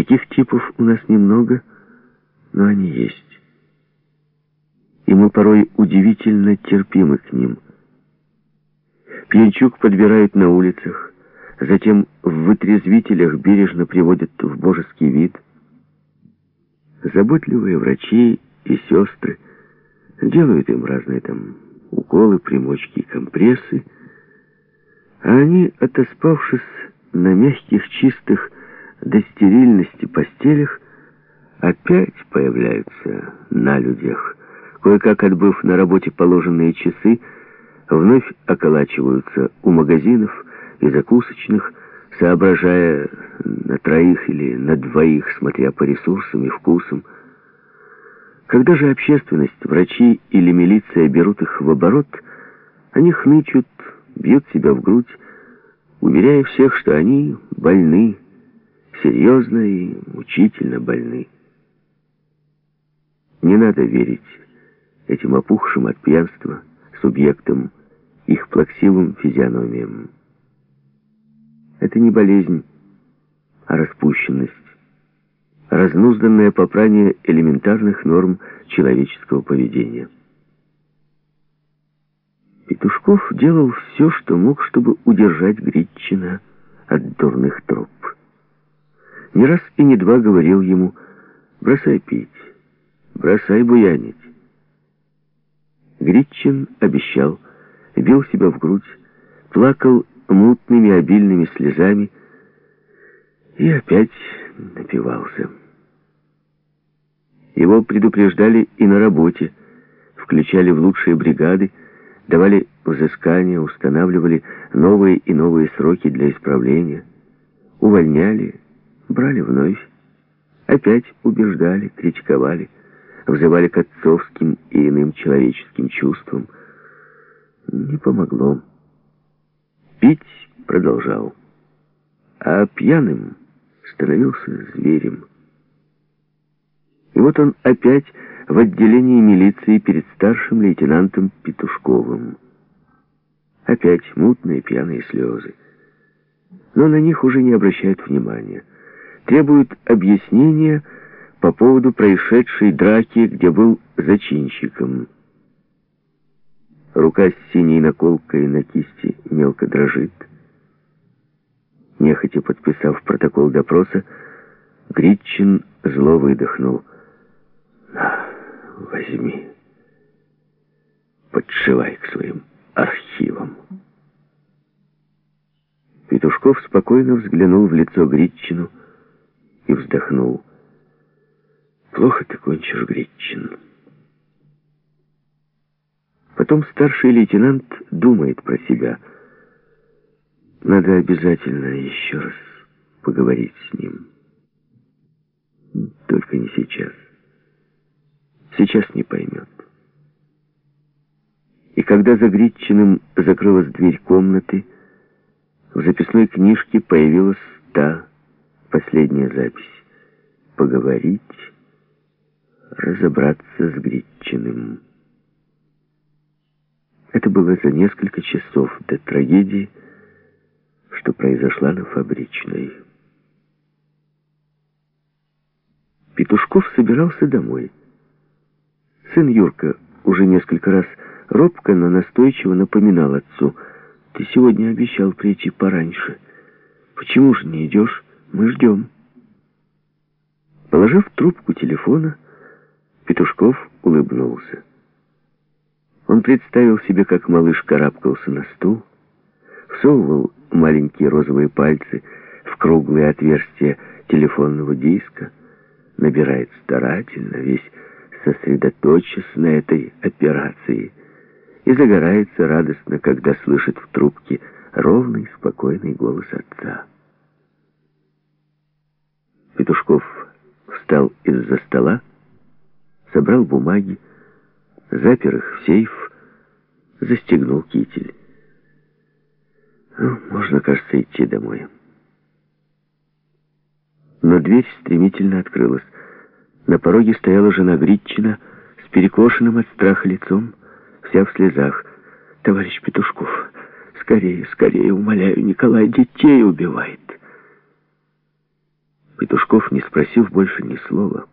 Таких типов у нас немного, но они есть. И мы порой удивительно терпимы к ним. Пьянчук подбирают на улицах, затем в вытрезвителях бережно приводят в божеский вид. Заботливые врачи и сестры делают им разные там уколы, примочки, компрессы, а они, отоспавшись на мягких, чистых, до стерильности постелях, опять появляются на людях. Кое-как отбыв на работе положенные часы, вновь околачиваются у магазинов и закусочных, соображая на троих или на двоих, смотря по ресурсам и вкусам. Когда же общественность, врачи или милиция берут их в оборот, они хнычут, бьют себя в грудь, уверяя всех, что они больны, серьезно и мучительно больны. Не надо верить этим опухшим от пьянства субъектам, их плаксивым физиономиям. Это не болезнь, а распущенность, разнузданное попрание элементарных норм человеческого поведения. Петушков делал все, что мог, чтобы удержать Гритчина от дурных троп. Не раз и не два говорил ему «бросай пить, бросай буянить». Гритчин обещал, бил себя в грудь, плакал мутными обильными слезами и опять напивался. Его предупреждали и на работе, включали в лучшие бригады, давали взыскания, устанавливали новые и новые сроки для исправления, увольняли, брали вновь, опять убеждали, критиковали, взывали к отцовским и иным человеческим чувствам. Не помогло. Пить продолжал, а пьяным становился зверем. И вот он опять в отделении милиции перед старшим лейтенантом Петушковым. Опять мутные пьяные слезы. Но на них уже не обращают внимания. Требуют объяснения по поводу происшедшей драки, где был зачинщиком. Рука с синей наколкой на кисти мелко дрожит. Нехотя подписав протокол допроса, Гритчин зло выдохнул. «На, возьми, подшивай к своим архивам». Петушков спокойно взглянул в лицо Гритчину и вздохнул. «Плохо ты кончишь, Гритчин». Потом старший лейтенант думает про себя. Надо обязательно еще раз поговорить с ним. Только не сейчас. Сейчас не поймет. И когда за Гритчиным закрылась дверь комнаты, в записной книжке появилась та последняя запись. Поговорить, разобраться с Гритчиным. Это было за несколько часов до трагедии, что произошла на фабричной. Петушков собирался домой. Сын Юрка уже несколько раз робко, но настойчиво напоминал отцу, «Ты сегодня обещал прийти пораньше. Почему же не идешь? Мы ждем». Положив трубку телефона, Петушков улыбнулся. Он представил себе, как малыш карабкался на стул, всовывал маленькие розовые пальцы в круглые отверстия телефонного диска, набирает старательно, весь сосредоточившись на этой операции, и загорается радостно, когда слышит в трубке ровный, спокойный голос отца. Петушков встал из-за стола, собрал бумаги, запер их в сейф, застегнул китель. Ну, можно, кажется, идти домой. Но дверь стремительно открылась. На пороге стояла жена Гритчина с перекошенным от страха лицом, вся в слезах. «Товарищ Петушков, скорее, скорее, умоляю, Николай детей убивает». Петушков, не спросив больше ни слова,